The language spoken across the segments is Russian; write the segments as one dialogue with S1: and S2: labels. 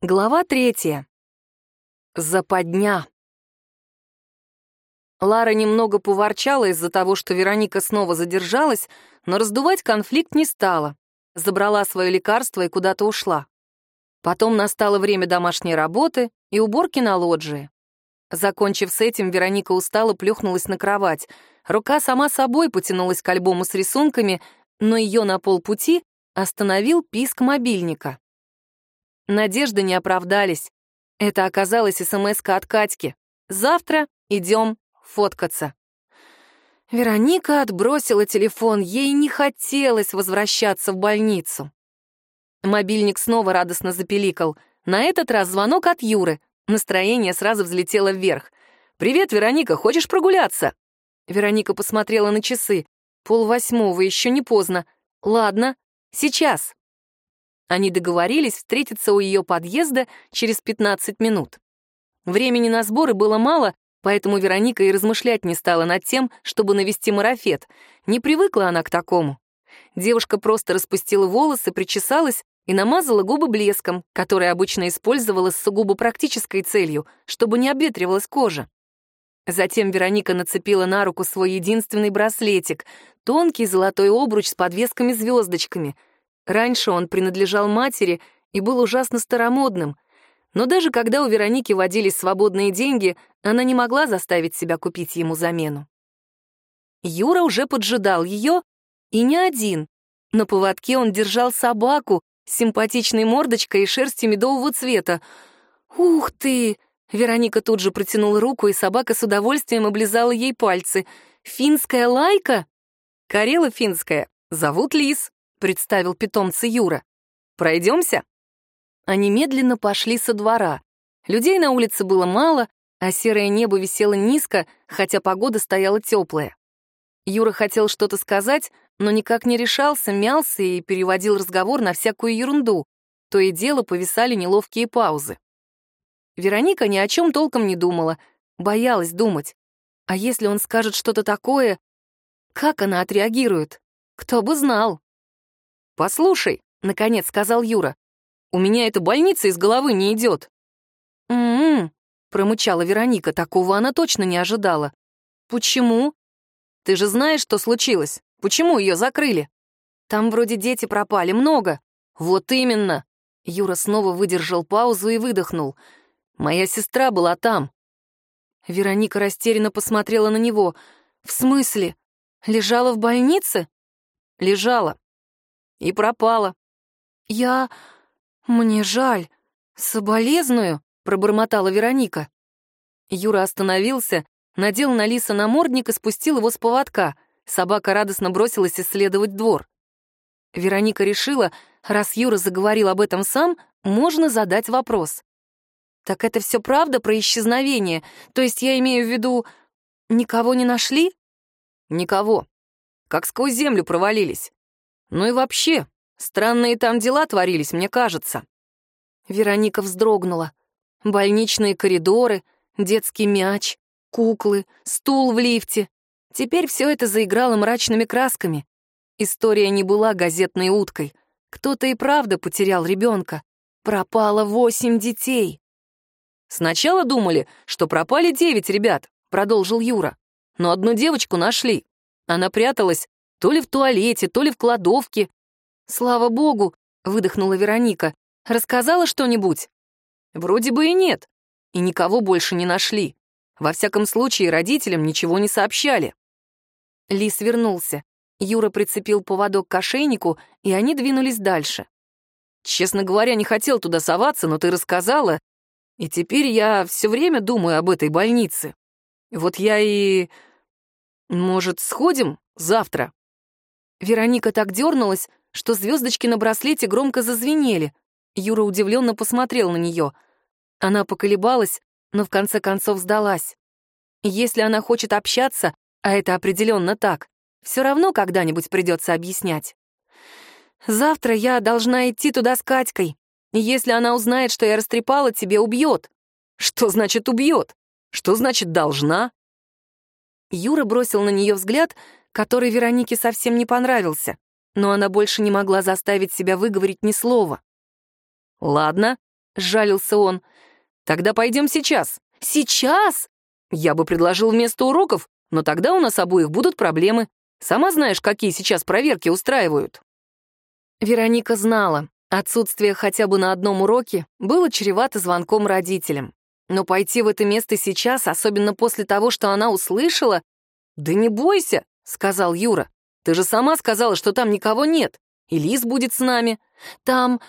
S1: Глава третья. Западня. Лара немного поворчала из-за того, что Вероника снова задержалась, но раздувать конфликт не стала. Забрала свое лекарство и куда-то ушла. Потом настало время домашней работы и уборки на лоджии. Закончив с этим, Вероника устало плюхнулась на кровать. Рука сама собой потянулась к альбому с рисунками, но ее на полпути остановил писк мобильника. Надежды не оправдались. Это оказалась смс от Катьки. «Завтра идем фоткаться». Вероника отбросила телефон, ей не хотелось возвращаться в больницу. Мобильник снова радостно запеликал. На этот раз звонок от Юры. Настроение сразу взлетело вверх. «Привет, Вероника, хочешь прогуляться?» Вероника посмотрела на часы. Пол восьмого, еще не поздно. «Ладно, сейчас». Они договорились встретиться у ее подъезда через 15 минут. Времени на сборы было мало, поэтому Вероника и размышлять не стала над тем, чтобы навести марафет. Не привыкла она к такому. Девушка просто распустила волосы, причесалась и намазала губы блеском, который обычно использовала с сугубо практической целью, чтобы не обветривалась кожа. Затем Вероника нацепила на руку свой единственный браслетик — тонкий золотой обруч с подвесками-звездочками — Раньше он принадлежал матери и был ужасно старомодным, но даже когда у Вероники водились свободные деньги, она не могла заставить себя купить ему замену. Юра уже поджидал ее, и не один. На поводке он держал собаку с симпатичной мордочкой и шерстью медового цвета. «Ух ты!» Вероника тут же протянула руку, и собака с удовольствием облизала ей пальцы. «Финская лайка?» «Карела финская. Зовут Лис», — представил питомца Юра. «Пройдемся?» Они медленно пошли со двора. Людей на улице было мало, а серое небо висело низко, хотя погода стояла теплая. Юра хотел что-то сказать, но никак не решался, мялся и переводил разговор на всякую ерунду. То и дело повисали неловкие паузы. Вероника ни о чем толком не думала, боялась думать. А если он скажет что-то такое, как она отреагирует? Кто бы знал. «Послушай», — наконец сказал Юра, «у меня эта больница из головы не идет». «М-м-м», промычала Вероника, такого она точно не ожидала. «Почему?» «Ты же знаешь, что случилось. Почему ее закрыли?» «Там вроде дети пропали, много». «Вот именно!» Юра снова выдержал паузу и выдохнул. «Моя сестра была там». Вероника растерянно посмотрела на него. «В смысле? Лежала в больнице?» «Лежала. И пропала. «Я... мне жаль. Соболезную», — пробормотала Вероника. Юра остановился, надел на лиса намордник и спустил его с поводка. Собака радостно бросилась исследовать двор. Вероника решила, раз Юра заговорил об этом сам, можно задать вопрос. «Так это все правда про исчезновение? То есть я имею в виду, никого не нашли?» «Никого. Как сквозь землю провалились. Ну и вообще, странные там дела творились, мне кажется». Вероника вздрогнула. Больничные коридоры, детский мяч, куклы, стул в лифте. Теперь все это заиграло мрачными красками. История не была газетной уткой. Кто-то и правда потерял ребенка. Пропало восемь детей. «Сначала думали, что пропали девять ребят», — продолжил Юра. «Но одну девочку нашли. Она пряталась то ли в туалете, то ли в кладовке. «Слава богу!» — выдохнула Вероника. «Рассказала что-нибудь?» «Вроде бы и нет. И никого больше не нашли. Во всяком случае, родителям ничего не сообщали». Лис вернулся. Юра прицепил поводок к ошейнику, и они двинулись дальше. «Честно говоря, не хотел туда соваться, но ты рассказала, и теперь я все время думаю об этой больнице. Вот я и... Может, сходим завтра?» Вероника так дернулась, что звездочки на браслете громко зазвенели. Юра удивленно посмотрел на нее. Она поколебалась, но в конце концов сдалась. Если она хочет общаться, а это определенно так, все равно когда-нибудь придется объяснять. Завтра я должна идти туда с Катькой. Если она узнает, что я растрепала, тебе убьет. Что значит убьет? Что значит должна? Юра бросил на нее взгляд, который Веронике совсем не понравился, но она больше не могла заставить себя выговорить ни слова. «Ладно», — жалился он.
S2: «Тогда пойдем сейчас».
S1: «Сейчас?»
S2: «Я бы предложил вместо уроков, но тогда у нас обоих будут проблемы. Сама знаешь, какие сейчас проверки устраивают».
S1: Вероника знала, отсутствие хотя бы на одном уроке было чревато звонком родителям. Но пойти в это место сейчас, особенно после того, что она услышала...
S2: «Да не бойся», — сказал Юра. «Ты же сама сказала, что там никого нет. И Лиз будет с нами.
S1: Там...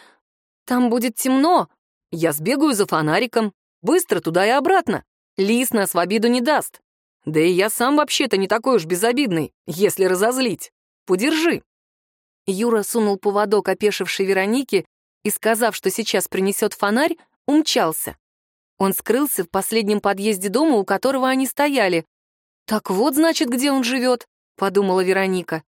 S1: там будет темно.
S2: Я сбегаю за фонариком. Быстро туда и обратно. Лиз нас в обиду не даст. Да и я сам вообще-то не такой уж безобидный, если разозлить. Подержи».
S1: Юра сунул поводок опешившей Веронике и, сказав, что сейчас принесет фонарь, умчался. Он скрылся в последнем подъезде дома, у которого они стояли. «Так вот, значит, где он живет», — подумала Вероника.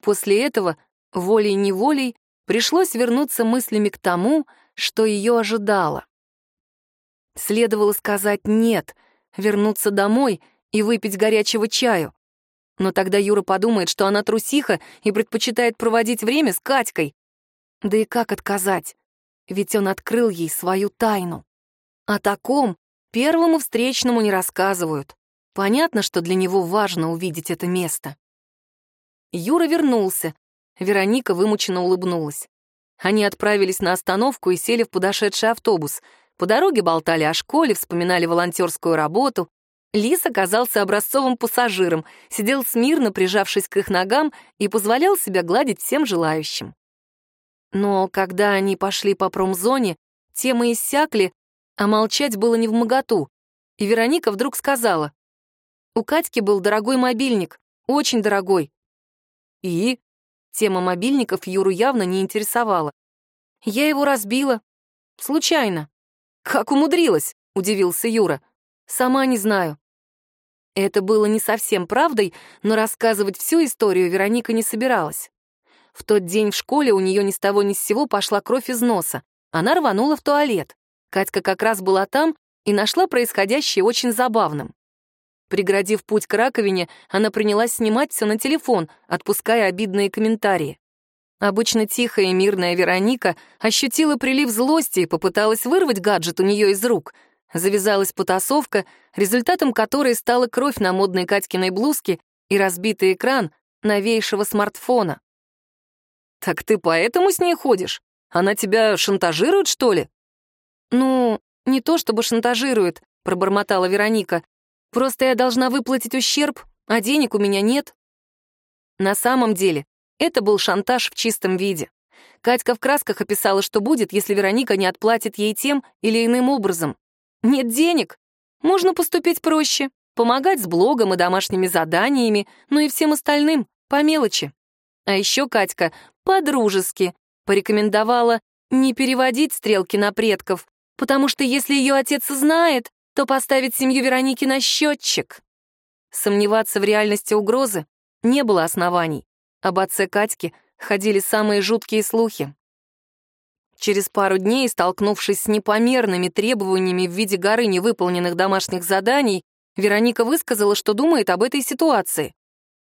S1: После этого, волей-неволей, пришлось вернуться мыслями к тому, что ее ожидало. Следовало сказать «нет», вернуться домой и выпить горячего чаю. Но тогда Юра подумает, что она трусиха и предпочитает проводить время с Катькой. Да и как отказать? Ведь он открыл ей свою тайну. О таком первому встречному не рассказывают. Понятно, что для него важно увидеть это место. Юра вернулся. Вероника вымученно улыбнулась. Они отправились на остановку и сели в подошедший автобус. По дороге болтали о школе, вспоминали волонтерскую работу. Лис оказался образцовым пассажиром, сидел смирно, прижавшись к их ногам, и позволял себя гладить всем желающим. Но когда они пошли по промзоне, темы иссякли, а молчать было не в моготу. И Вероника вдруг сказала. У Катьки был дорогой мобильник, очень дорогой. И? Тема мобильников Юру явно не интересовала. Я его разбила. Случайно.
S2: Как умудрилась? Удивился Юра.
S1: Сама не знаю. Это было не совсем правдой, но рассказывать всю историю Вероника не собиралась. В тот день в школе у нее ни с того ни с сего пошла кровь из носа. Она рванула в туалет. Катька как раз была там и нашла происходящее очень забавным. Преградив путь к раковине, она принялась снимать все на телефон, отпуская обидные комментарии. Обычно тихая и мирная Вероника ощутила прилив злости и попыталась вырвать гаджет у нее из рук. Завязалась потасовка, результатом которой стала кровь на модной Катькиной блузке и разбитый экран новейшего смартфона.
S2: «Так ты поэтому с ней ходишь? Она тебя шантажирует, что ли?»
S1: «Ну, не то чтобы шантажирует», — пробормотала Вероника. «Просто я должна выплатить ущерб, а денег у меня нет». На самом деле, это был шантаж в чистом виде. Катька в красках описала, что будет, если Вероника не отплатит ей тем или иным образом. Нет денег? Можно поступить проще, помогать с блогом и домашними заданиями, ну и всем остальным, по мелочи. А еще Катька по-дружески порекомендовала не переводить стрелки на предков, потому что если ее отец знает, то поставит семью Вероники на счетчик. Сомневаться в реальности угрозы не было оснований. Об отце Катьки ходили самые жуткие слухи. Через пару дней, столкнувшись с непомерными требованиями в виде горы невыполненных домашних заданий, Вероника высказала, что думает об этой ситуации.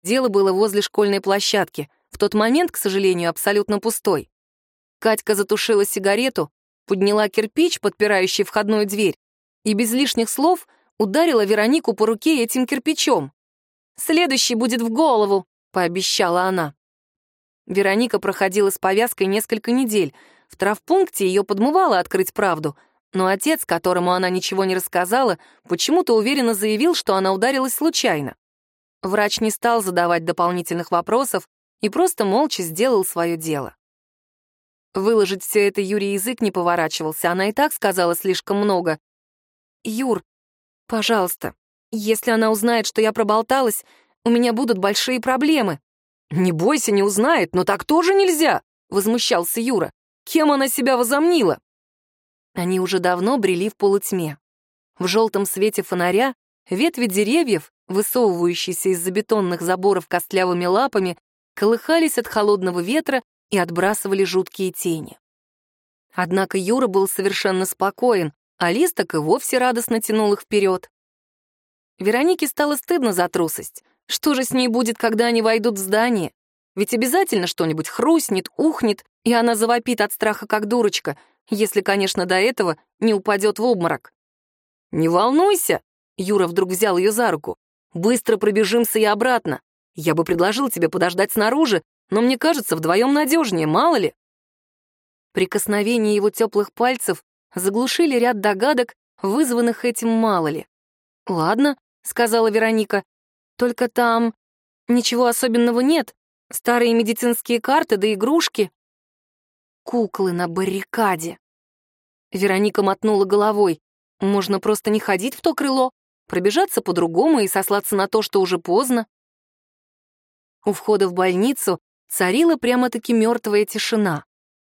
S1: Дело было возле школьной площадки, в тот момент, к сожалению, абсолютно пустой. Катька затушила сигарету, подняла кирпич, подпирающий входную дверь, и без лишних слов ударила Веронику по руке этим кирпичом. «Следующий будет в голову», — пообещала она. Вероника проходила с повязкой несколько недель. В травпункте ее подмывало открыть правду, но отец, которому она ничего не рассказала, почему-то уверенно заявил, что она ударилась случайно. Врач не стал задавать дополнительных вопросов и просто молча сделал свое дело. Выложить все это Юрий язык не поворачивался, она и так сказала слишком много. «Юр, пожалуйста, если она узнает, что я проболталась, у меня будут большие проблемы».
S2: «Не бойся, не узнает, но так тоже нельзя», — возмущался Юра. «Кем она себя возомнила?»
S1: Они уже давно брели в полутьме. В желтом свете фонаря ветви деревьев, высовывающиеся из-за бетонных заборов костлявыми лапами, колыхались от холодного ветра и отбрасывали жуткие тени. Однако Юра был совершенно спокоен, а Лис так и вовсе радостно тянул их вперед. Веронике стало стыдно за трусость. Что же с ней будет, когда они войдут в здание? Ведь обязательно что-нибудь хрустнет, ухнет, и она завопит от страха, как дурочка. если, конечно, до этого не упадет в обморок. «Не волнуйся!» — Юра вдруг взял ее за руку. «Быстро пробежимся и обратно. Я бы предложил тебе подождать снаружи, но мне кажется, вдвоем надежнее, мало ли». Прикосновение его теплых пальцев заглушили ряд догадок, вызванных этим мало ли. «Ладно», — сказала Вероника, — «только там ничего особенного нет. Старые медицинские карты да игрушки». «Куклы на баррикаде». Вероника мотнула головой. «Можно просто не ходить в то крыло, пробежаться по-другому и сослаться на то, что уже поздно». У входа в больницу царила прямо-таки мертвая тишина.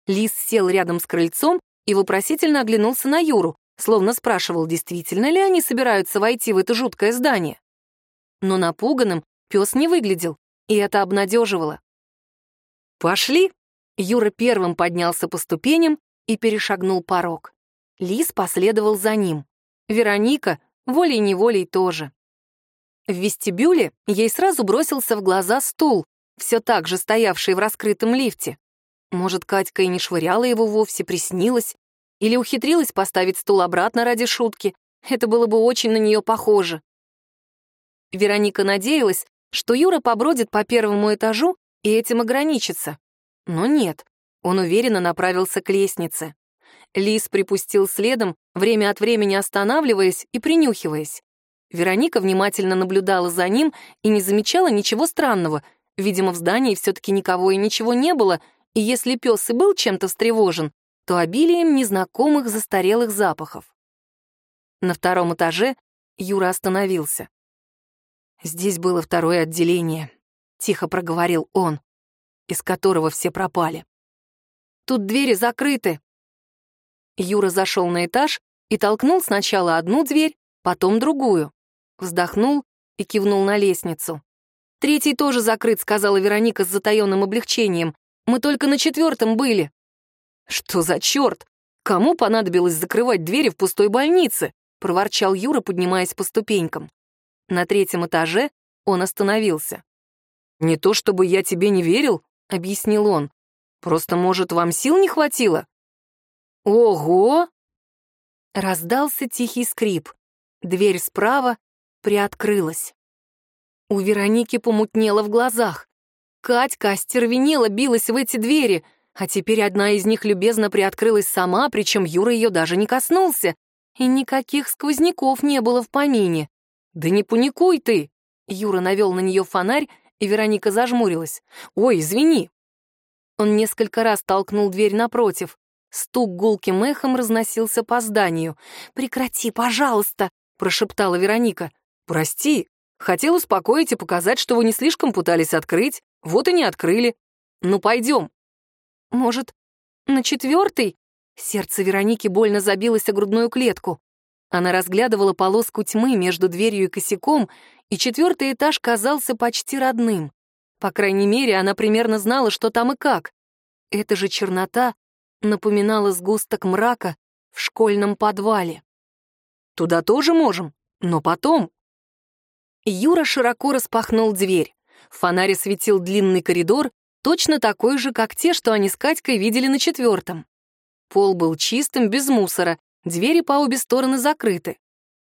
S1: Лис сел рядом с крыльцом и вопросительно оглянулся на Юру, словно спрашивал, действительно ли они собираются войти в это жуткое здание. Но напуганным пес не выглядел, и это обнадеживало. «Пошли!» Юра первым поднялся по ступеням и перешагнул порог. Лис последовал за ним. Вероника волей-неволей тоже. В вестибюле ей сразу бросился в глаза стул, все так же стоявший в раскрытом лифте. Может, Катька и не швыряла его вовсе, приснилась, или ухитрилась поставить стул обратно ради шутки. Это было бы очень на нее похоже. Вероника надеялась, что Юра побродит по первому этажу и этим ограничится. Но нет, он уверенно направился к лестнице. Лис припустил следом, время от времени останавливаясь и принюхиваясь. Вероника внимательно наблюдала за ним и не замечала ничего странного. Видимо, в здании все-таки никого и ничего не было, и если пес и был чем-то встревожен, то обилием незнакомых застарелых запахов. На втором этаже Юра остановился. «Здесь было второе отделение», — тихо проговорил он, из которого все пропали. «Тут двери закрыты». Юра зашел на этаж и толкнул сначала одну дверь, потом другую. Вздохнул и кивнул на лестницу. «Третий тоже закрыт», — сказала Вероника с затаённым облегчением. «Мы только на четвертом были». «Что за черт? Кому понадобилось закрывать двери в пустой больнице?» — проворчал Юра, поднимаясь по ступенькам. На третьем этаже он остановился. «Не то чтобы я тебе не верил», — объяснил он. «Просто, может, вам сил не хватило?» «Ого!» Раздался тихий скрип. Дверь справа приоткрылась. У Вероники помутнело в глазах. Катька остервенела, билась в эти двери — а теперь одна из них любезно приоткрылась сама, причем Юра ее даже не коснулся. И никаких сквозняков не было в помине. «Да не паникуй ты!» Юра навел на нее фонарь, и Вероника зажмурилась. «Ой, извини!» Он несколько раз толкнул дверь напротив. Стук гулким эхом разносился по зданию. «Прекрати, пожалуйста!» — прошептала Вероника. «Прости. Хотел успокоить и показать, что вы не слишком пытались открыть. Вот и не открыли. Ну, пойдем, может, на четвертый? Сердце Вероники больно забилось о грудную клетку. Она разглядывала полоску тьмы между дверью и косяком, и четвертый этаж казался почти родным. По крайней мере, она примерно знала, что там и как. Эта же чернота напоминала сгусток мрака в школьном подвале. «Туда тоже можем, но потом». Юра широко распахнул дверь. Фонарь осветил длинный коридор, точно такой же, как те, что они с Катькой видели на четвертом. Пол был чистым, без мусора, двери по обе стороны закрыты.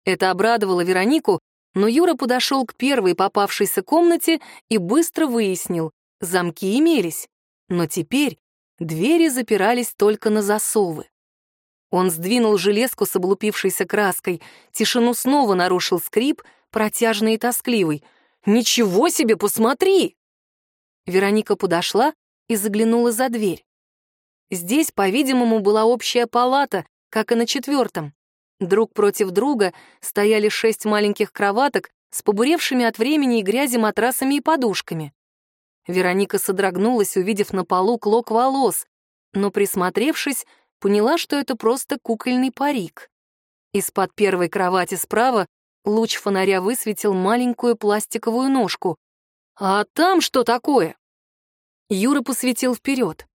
S1: Это обрадовало Веронику, но Юра подошел к первой попавшейся комнате и быстро выяснил, замки имелись, но теперь двери запирались только на засовы. Он сдвинул железку с облупившейся краской, тишину снова нарушил скрип, протяжный и тоскливый. «Ничего себе, посмотри!» Вероника подошла и заглянула за дверь. Здесь, по-видимому, была общая палата, как и на четвертом. Друг против друга стояли шесть маленьких кроваток с побуревшими от времени и грязи матрасами и подушками. Вероника содрогнулась, увидев на полу клок волос, но, присмотревшись, поняла, что это просто кукольный парик. Из-под первой кровати справа луч фонаря высветил маленькую пластиковую ножку. «А там что такое?» Юра посветил вперед.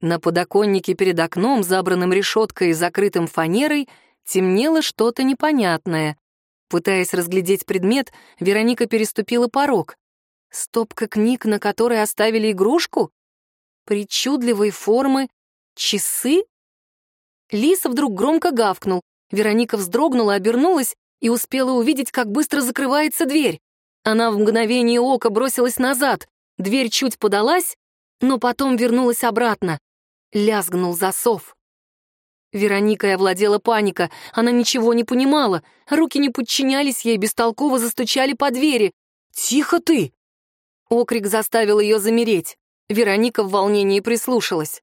S1: На подоконнике перед окном, забранным решеткой и закрытым фанерой, темнело что-то непонятное. Пытаясь разглядеть предмет, Вероника переступила порог. Стопка книг, на которой оставили игрушку? Причудливой формы часы? Лис вдруг громко гавкнул. Вероника вздрогнула, обернулась и успела увидеть, как быстро закрывается дверь. Она в мгновение ока бросилась назад. Дверь чуть подалась, но потом вернулась обратно. Лязгнул засов. Вероникой овладела паника. Она ничего не понимала. Руки не подчинялись ей, бестолково застучали по двери. «Тихо ты!» Окрик заставил ее замереть. Вероника в волнении прислушалась.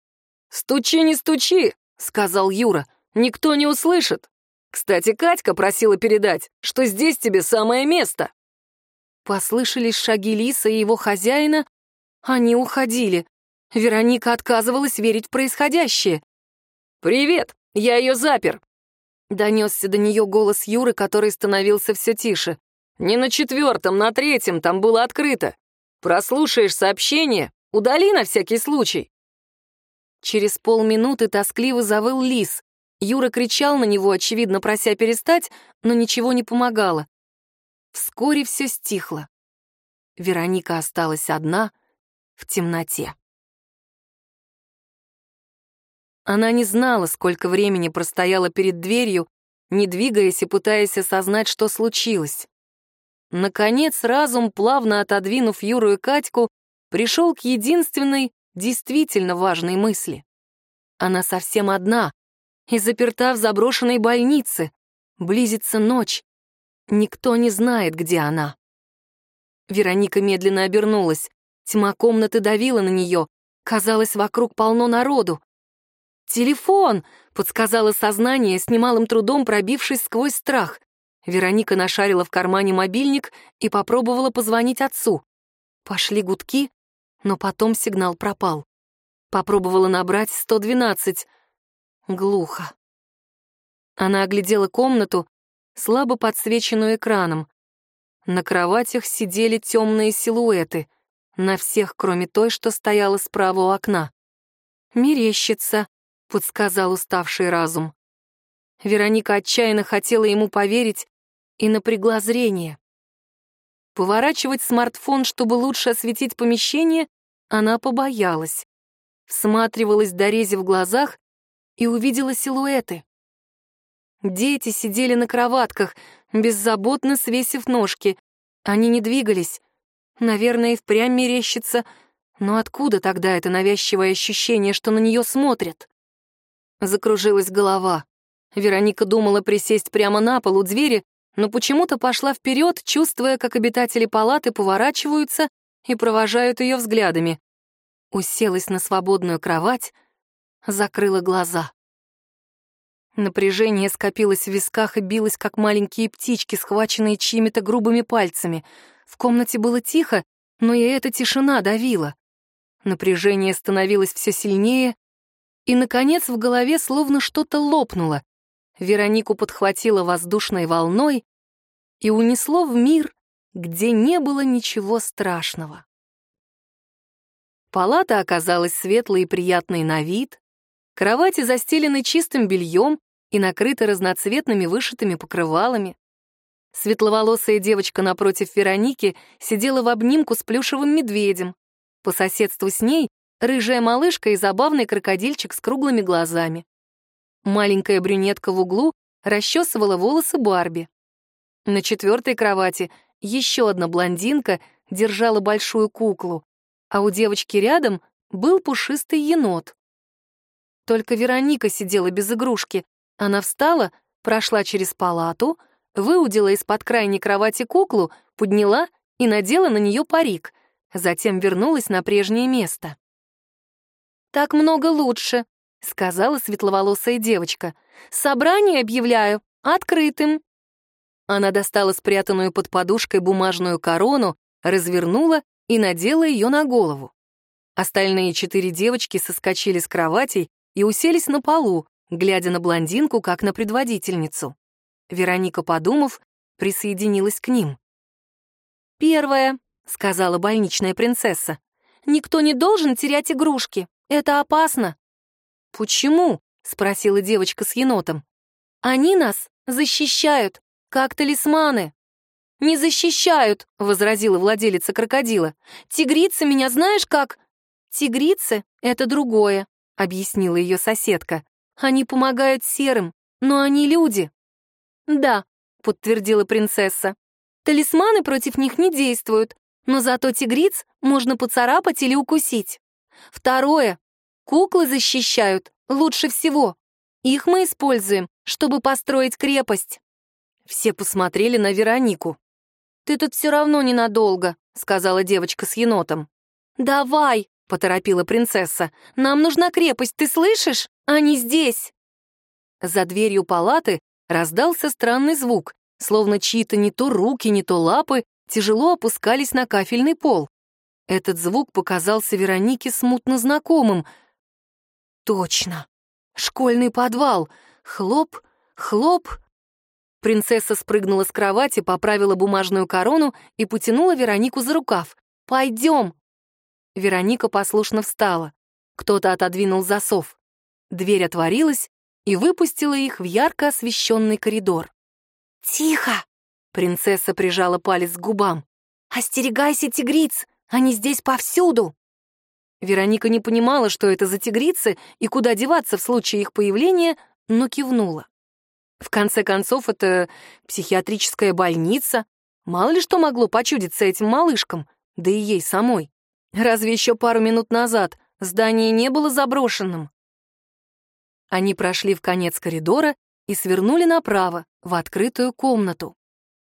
S1: «Стучи, не стучи!» — сказал Юра. «Никто не услышит. Кстати, Катька просила передать, что здесь тебе самое место». Послышались шаги Лиса и его хозяина. Они уходили. Вероника отказывалась верить в происходящее. «Привет, я ее запер!» Донесся до нее голос Юры, который становился все тише. «Не на четвертом, на третьем, там было открыто. Прослушаешь сообщение, удали на всякий случай». Через полминуты тоскливо завыл лис. Юра кричал на него, очевидно, прося перестать, но ничего не помогало. Вскоре все стихло. Вероника осталась одна в темноте. Она не знала, сколько времени простояла перед дверью, не двигаясь и пытаясь осознать, что случилось. Наконец, разум, плавно отодвинув Юру и Катьку, пришел к единственной, действительно важной мысли. Она совсем одна и заперта в заброшенной больнице. Близится ночь. Никто не знает, где она. Вероника медленно обернулась. Тьма комнаты давила на нее. Казалось, вокруг полно народу. «Телефон!» — подсказало сознание, с немалым трудом пробившись сквозь страх. Вероника нашарила в кармане мобильник и попробовала позвонить отцу. Пошли гудки, но потом сигнал пропал. Попробовала набрать 112. Глухо. Она оглядела комнату, слабо подсвеченную экраном. На кроватях сидели темные силуэты, на всех, кроме той, что стояла справа у окна. «Мерещится», — подсказал уставший разум. Вероника отчаянно хотела ему поверить и напрягла зрение. Поворачивать смартфон, чтобы лучше осветить помещение, она побоялась. Всматривалась до рези в глазах и увидела силуэты. Дети сидели на кроватках, беззаботно свесив ножки. Они не двигались. Наверное, и впрямь мерещится. Но откуда тогда это навязчивое ощущение, что на нее смотрят? Закружилась голова. Вероника думала присесть прямо на пол у двери, но почему-то пошла вперед, чувствуя, как обитатели палаты поворачиваются и провожают ее взглядами. Уселась на свободную кровать, закрыла глаза. Напряжение скопилось в висках и билось, как маленькие птички, схваченные чьими-то грубыми пальцами. В комнате было тихо, но и эта тишина давила. Напряжение становилось все сильнее, и, наконец, в голове словно что-то лопнуло. Веронику подхватило воздушной волной и унесло в мир, где не было ничего страшного. Палата оказалась светлой и приятной на вид, кровати застелены чистым бельем и накрыты разноцветными вышитыми покрывалами. Светловолосая девочка напротив Вероники сидела в обнимку с плюшевым медведем. По соседству с ней рыжая малышка и забавный крокодильчик с круглыми глазами. Маленькая брюнетка в углу расчесывала волосы Барби. На четвертой кровати еще одна блондинка держала большую куклу, а у девочки рядом был пушистый енот. Только Вероника сидела без игрушки. Она встала, прошла через палату, выудила из-под крайней кровати куклу, подняла и надела на нее парик, затем вернулась на прежнее место. «Так много лучше», — сказала светловолосая девочка. «Собрание объявляю открытым». Она достала спрятанную под подушкой бумажную корону, развернула и надела ее на голову. Остальные четыре девочки соскочили с кроватей и уселись на полу, глядя на блондинку, как на предводительницу. Вероника, подумав, присоединилась к ним. «Первое», — сказала больничная принцесса, — «никто не должен терять игрушки. Это опасно». «Почему?» — спросила девочка с енотом. «Они нас защищают, как талисманы». «Не защищают», — возразила владелица крокодила. «Тигрица меня знаешь как?» «Тигрицы — это другое», — объяснила ее соседка. Они помогают серым, но они люди». «Да», — подтвердила принцесса. «Талисманы против них не действуют, но зато тигриц можно поцарапать или укусить. Второе. Куклы защищают лучше всего. Их мы используем, чтобы построить крепость». Все посмотрели на Веронику. «Ты тут все равно ненадолго», — сказала девочка с енотом. «Давай», — поторопила принцесса. «Нам нужна крепость, ты слышишь? Они здесь!» За дверью палаты раздался странный звук, словно чьи-то не то руки, не то лапы тяжело опускались на кафельный пол. Этот звук показался Веронике смутно знакомым. «Точно! Школьный подвал! Хлоп, хлоп!» Принцесса спрыгнула с кровати, поправила бумажную корону и потянула Веронику за рукав. «Пойдем!» Вероника послушно встала. Кто-то отодвинул засов. Дверь отворилась и выпустила их в ярко освещенный коридор. «Тихо!» — принцесса прижала палец к губам. «Остерегайся, тигриц! Они здесь повсюду!» Вероника не понимала, что это за тигрицы и куда деваться в случае их появления, но кивнула. В конце концов, это психиатрическая больница. Мало ли что могло почудиться этим малышкам, да и ей самой. Разве еще пару минут назад здание не было заброшенным? Они прошли в конец коридора и свернули направо, в открытую комнату.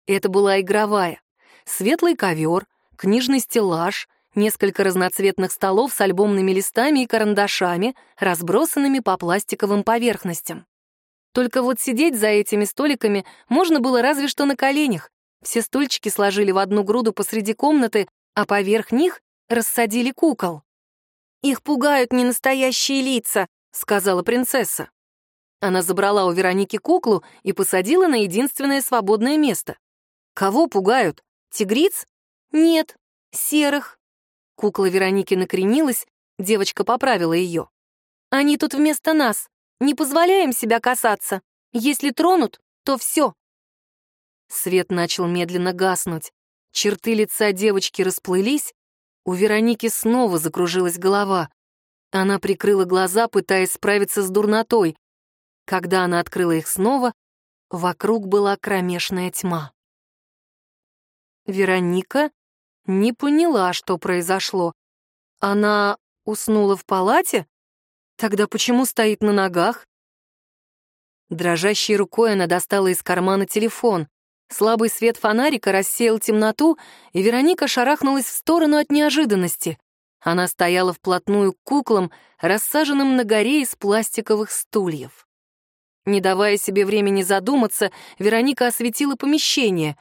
S1: Это была игровая. Светлый ковер, книжный стеллаж, несколько разноцветных столов с альбомными листами и карандашами, разбросанными по пластиковым поверхностям. Только вот сидеть за этими столиками можно было разве что на коленях. Все стульчики сложили в одну груду посреди комнаты, а поверх них рассадили кукол. «Их пугают ненастоящие лица», — сказала принцесса. Она забрала у Вероники куклу и посадила на единственное свободное место. «Кого пугают? Тигриц?» «Нет, серых». Кукла Вероники накренилась, девочка поправила ее. «Они тут вместо нас. Не позволяем себя касаться. Если тронут, то все». Свет начал медленно гаснуть. Черты лица девочки расплылись, у Вероники снова закружилась голова. Она прикрыла глаза, пытаясь справиться с дурнотой. Когда она открыла их снова, вокруг была кромешная тьма. Вероника не поняла, что произошло. Она уснула в палате? Тогда почему стоит на ногах? Дрожащей рукой она достала из кармана телефон. Слабый свет фонарика рассеял темноту, и Вероника шарахнулась в сторону от неожиданности. Она стояла вплотную к куклам, рассаженным на горе из пластиковых стульев. Не давая себе времени задуматься, Вероника осветила помещение.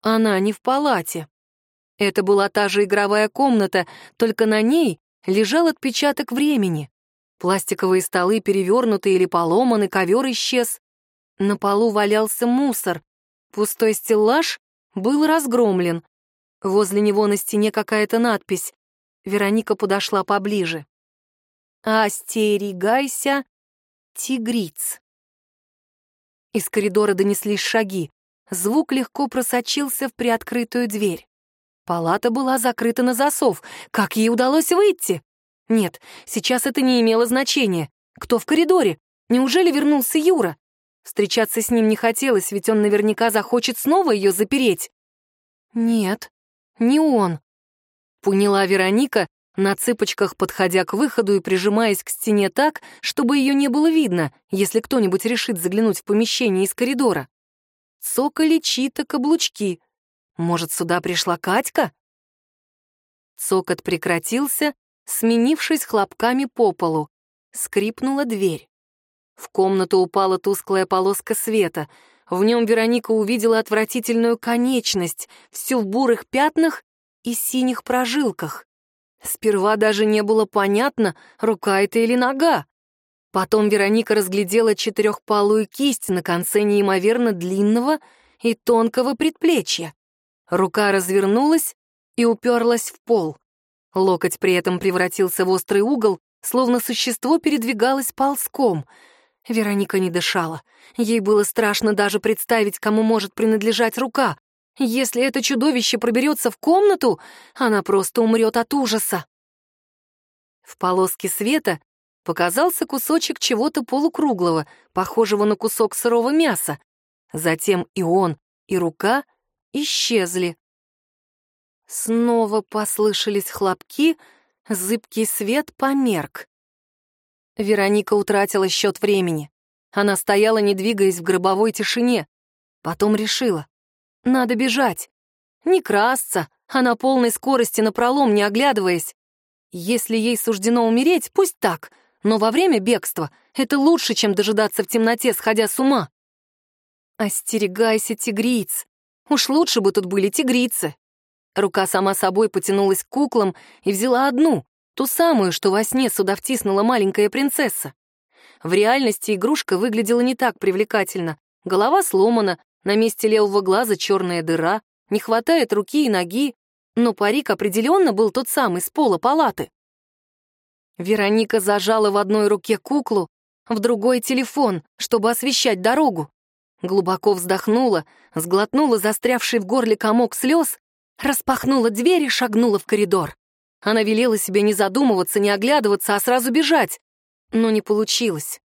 S1: Она не в палате. Это была та же игровая комната, только на ней лежал отпечаток времени. Пластиковые столы перевернуты или поломаны, ковер исчез. На полу валялся мусор, Пустой стеллаж был разгромлен. Возле него на стене какая-то надпись. Вероника подошла поближе. «Остерегайся, тигриц». Из коридора донеслись шаги. Звук легко просочился в приоткрытую дверь. Палата была закрыта на засов. Как ей удалось выйти? Нет, сейчас это не имело значения. Кто в коридоре? Неужели вернулся Юра? Встречаться с ним не хотелось, ведь он наверняка захочет снова ее запереть. Нет, не он. Поняла Вероника, на цыпочках подходя к выходу и прижимаясь к стене так, чтобы ее не было видно, если кто-нибудь решит заглянуть в помещение из коридора. Цокали чьи-то каблучки. Может, сюда пришла Катька? Цокот прекратился, сменившись хлопками по полу. Скрипнула дверь. В комнату упала тусклая полоска света. В нем Вероника увидела отвратительную конечность, всю в бурых пятнах и синих прожилках. Сперва даже не было понятно, рука это или нога. Потом Вероника разглядела четырехпалую кисть на конце неимоверно длинного и тонкого предплечья. Рука развернулась и уперлась в пол. Локоть при этом превратился в острый угол, словно существо передвигалось ползком — Вероника не дышала. Ей было страшно даже представить, кому может принадлежать рука. Если это чудовище проберется в комнату, она просто умрет от ужаса. В полоске света показался кусочек чего-то полукруглого, похожего на кусок сырого мяса. Затем и он, и рука исчезли. Снова послышались хлопки, зыбкий свет померк. Вероника утратила счет времени. Она стояла, не двигаясь в гробовой тишине. Потом решила. Надо бежать. Не красться, а на полной скорости напролом, не оглядываясь. Если ей суждено умереть, пусть так, но во время бегства это лучше, чем дожидаться в темноте, сходя с ума. Остерегайся, тигриц. Уж лучше бы тут были тигрицы. Рука сама собой потянулась к куклам и взяла одну, ту самую, что во сне сюда втиснула маленькая принцесса. В реальности игрушка выглядела не так привлекательно. Голова сломана, на месте левого глаза черная дыра, не хватает руки и ноги, но парик определенно был тот самый с пола палаты. Вероника зажала в одной руке куклу, в другой — телефон, чтобы освещать дорогу. Глубоко вздохнула, сглотнула застрявший в горле комок слез, распахнула дверь и шагнула в коридор. Она велела себе не задумываться, не оглядываться, а сразу бежать. Но не получилось.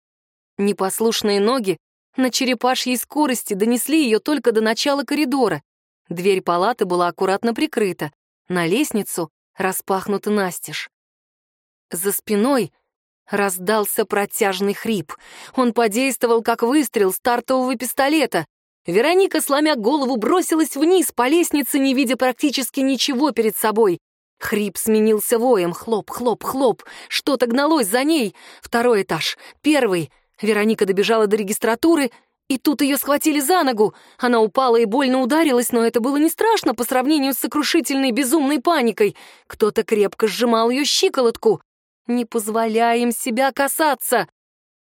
S1: Непослушные ноги на черепашьей скорости донесли ее только до начала коридора. Дверь палаты была аккуратно прикрыта, на лестницу распахнута настежь. За спиной раздался протяжный хрип. Он подействовал, как выстрел стартового пистолета. Вероника, сломя голову, бросилась вниз по лестнице, не видя практически ничего перед собой. Хрип сменился воем. Хлоп, хлоп, хлоп. Что-то гналось за ней. Второй этаж. Первый. Вероника добежала до регистратуры, и тут ее схватили за ногу. Она упала и больно ударилась, но это было не страшно по сравнению с сокрушительной безумной паникой. Кто-то крепко сжимал ее щиколотку. «Не позволяем себя касаться!»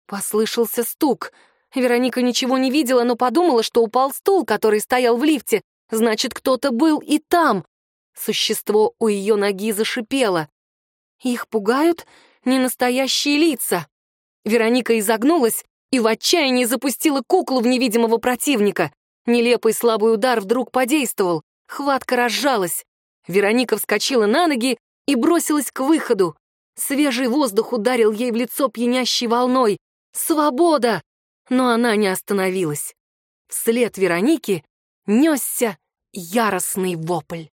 S1: Послышался стук. Вероника ничего не видела, но подумала, что упал стул, который стоял в лифте. Значит, кто-то был и там. Существо у ее ноги зашипело. Их пугают ненастоящие лица. Вероника изогнулась и в отчаянии запустила куклу в невидимого противника. Нелепый слабый удар вдруг подействовал. Хватка разжалась. Вероника вскочила на ноги и бросилась к выходу. Свежий воздух ударил ей в лицо пьянящей волной. «Свобода!» Но она не остановилась. Вслед Вероники несся яростный вопль.